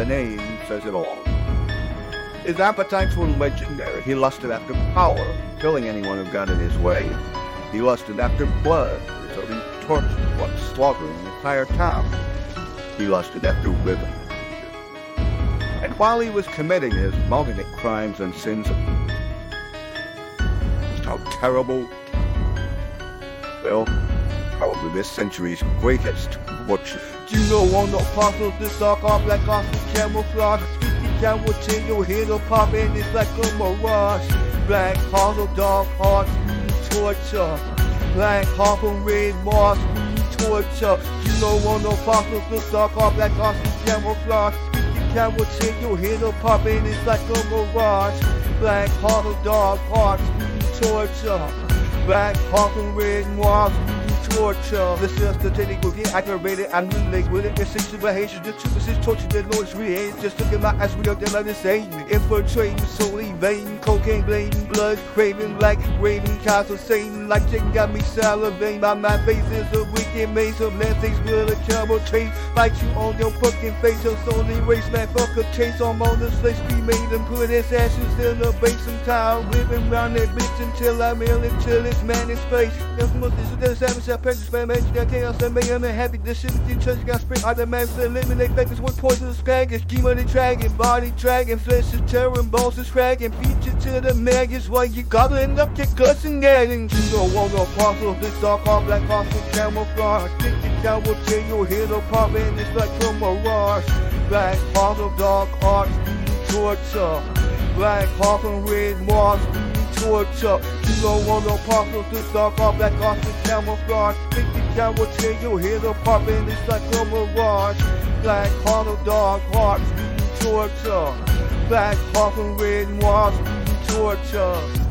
The name says it all. His appetites were legendary. He lusted after power, killing anyone who got in his way. He lusted after blood, so he tortured one, slaughtering an entire town. He lusted after women. And while he was committing his multitude crimes and sins, how terrible. Well, probably this century's greatest butcher. Do you know on the apostles, this dark off like awesome camouflage. Speaking down with in your head or pop and it's like a mirage. Black heart of dark hearts, torture. Black heart from red moss, torture. You know on the apostles, this dark off like awesome camouflage. Speaking down with in your head or pop and it's like a mirage. Black heart of dark hearts, torture. Black heart from red moss, torture. This is the technique will get aggravated and relate with it. It's behavior, the truth is torture, the Lord's created. Just look at my eyes, we don't them the same. Infiltrating, solely vain, cocaine blaming, blood craving, black raving, cause of Satan. Like chicken got me salivating. My face is a wicked maze of landscapes with a terrible trace. Bite you on your fucking face, your soul erase, man. Fuck a chase on the slaves be made and put his ashes in a basin tile. Living round that bitch until I mail it till it's man in space. This must is the practice experimentation, that chaos and mayhem and happy. The church got spring the man to eliminate fakers with poisonous dragons. Schema the dragon, body dragon, flesh is terror and balls is dragon. Feature to the maggots while you gobbling up your guts and gagging. You know, one apostle, this dark heart, black hostile camouflage. Stick it down chain, you'll hear the pop and it's like a mirage. Black heart of dark arts, torture. Black heart from red moss, torture. You know on the apostles, this dark off off the camouflage. Think the camera chain, you'll hear the pop and it's like a mirage. Black of dark hearts, torture. Black heart from red moss, torture.